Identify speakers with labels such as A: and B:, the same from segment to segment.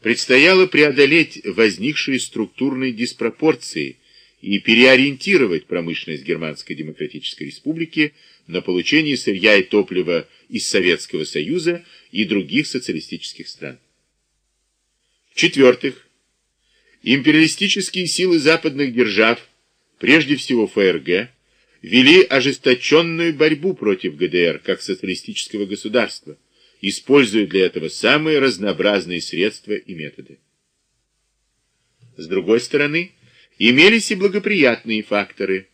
A: предстояло преодолеть возникшие структурные диспропорции и переориентировать промышленность Германской Демократической Республики на получение сырья и топлива из Советского Союза и других социалистических стран. В-четвертых, империалистические силы западных держав, прежде всего ФРГ, вели ожесточенную борьбу против ГДР как социалистического государства, используя для этого самые разнообразные средства и методы. С другой стороны, имелись и благоприятные факторы.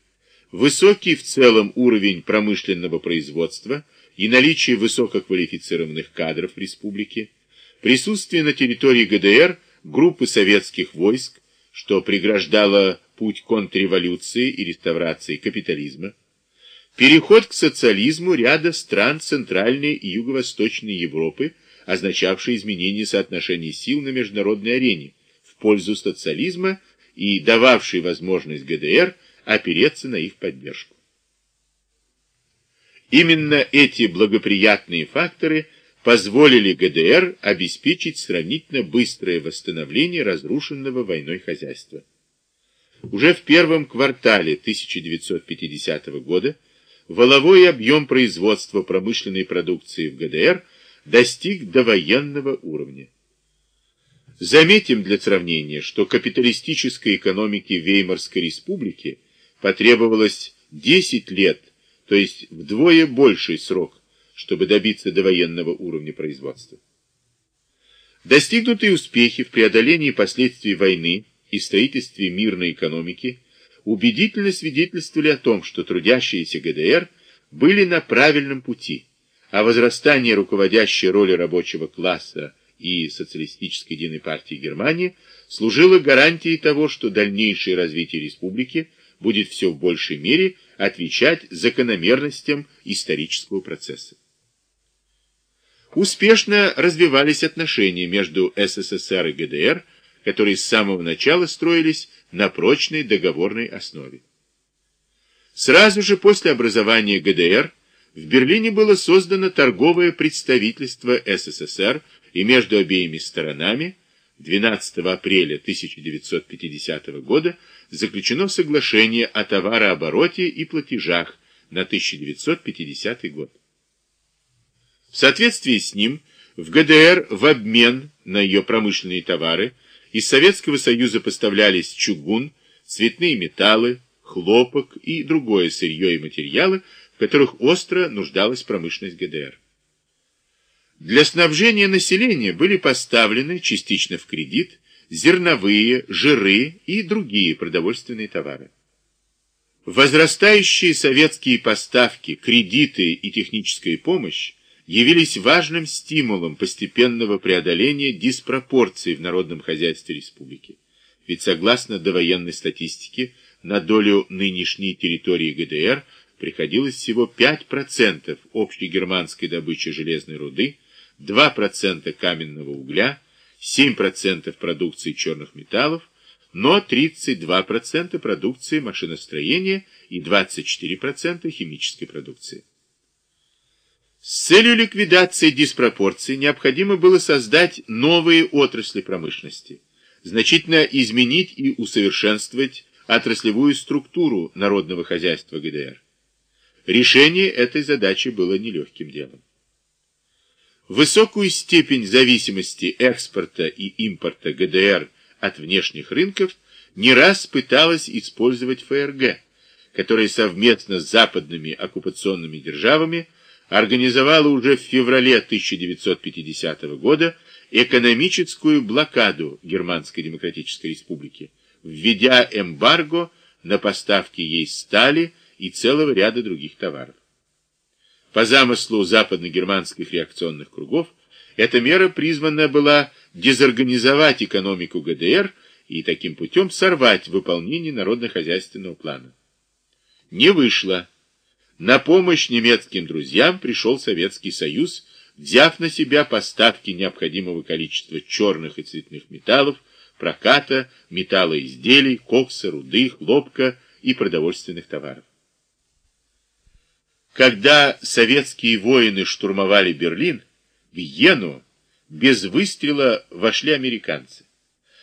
A: Высокий в целом уровень промышленного производства и наличие высококвалифицированных кадров в республике, присутствие на территории ГДР группы советских войск, что преграждало путь контрреволюции и реставрации капитализма, переход к социализму ряда стран Центральной и Юго-Восточной Европы, означавший изменение соотношений сил на международной арене в пользу социализма и дававший возможность ГДР опереться на их поддержку. Именно эти благоприятные факторы позволили ГДР обеспечить сравнительно быстрое восстановление разрушенного войной хозяйства. Уже в первом квартале 1950 года воловой объем производства промышленной продукции в ГДР достиг довоенного уровня. Заметим для сравнения, что капиталистической экономике Веймарской республики потребовалось 10 лет, то есть вдвое больший срок, чтобы добиться довоенного уровня производства. Достигнутые успехи в преодолении последствий войны и строительстве мирной экономики убедительно свидетельствовали о том, что трудящиеся ГДР были на правильном пути, а возрастание руководящей роли рабочего класса и Социалистической единой партии Германии служило гарантией того, что дальнейшее развитие республики будет все в большей мере отвечать закономерностям исторического процесса. Успешно развивались отношения между СССР и ГДР, которые с самого начала строились на прочной договорной основе. Сразу же после образования ГДР в Берлине было создано торговое представительство СССР и между обеими сторонами 12 апреля 1950 года заключено соглашение о товарообороте и платежах на 1950 год. В соответствии с ним в ГДР в обмен на ее промышленные товары из Советского Союза поставлялись чугун, цветные металлы, хлопок и другое сырье и материалы, в которых остро нуждалась промышленность ГДР. Для снабжения населения были поставлены частично в кредит зерновые, жиры и другие продовольственные товары. Возрастающие советские поставки, кредиты и техническая помощь явились важным стимулом постепенного преодоления диспропорций в народном хозяйстве республики. Ведь согласно довоенной статистике, на долю нынешней территории ГДР приходилось всего 5% общей германской добычи железной руды, 2% каменного угля, 7% продукции черных металлов, но 32% продукции машиностроения и 24% химической продукции. С целью ликвидации диспропорций необходимо было создать новые отрасли промышленности, значительно изменить и усовершенствовать отраслевую структуру народного хозяйства ГДР. Решение этой задачи было нелегким делом. Высокую степень зависимости экспорта и импорта ГДР от внешних рынков не раз пыталась использовать ФРГ, которая совместно с западными оккупационными державами организовала уже в феврале 1950 года экономическую блокаду Германской Демократической Республики, введя эмбарго на поставки ей стали и целого ряда других товаров. По замыслу западно-германских реакционных кругов, эта мера призвана была дезорганизовать экономику ГДР и таким путем сорвать выполнение народно-хозяйственного плана. Не вышло. На помощь немецким друзьям пришел Советский Союз, взяв на себя поставки необходимого количества черных и цветных металлов, проката, металлоизделий, кокса, руды, хлопка и продовольственных товаров. Когда советские воины штурмовали Берлин, Виену, без выстрела вошли американцы.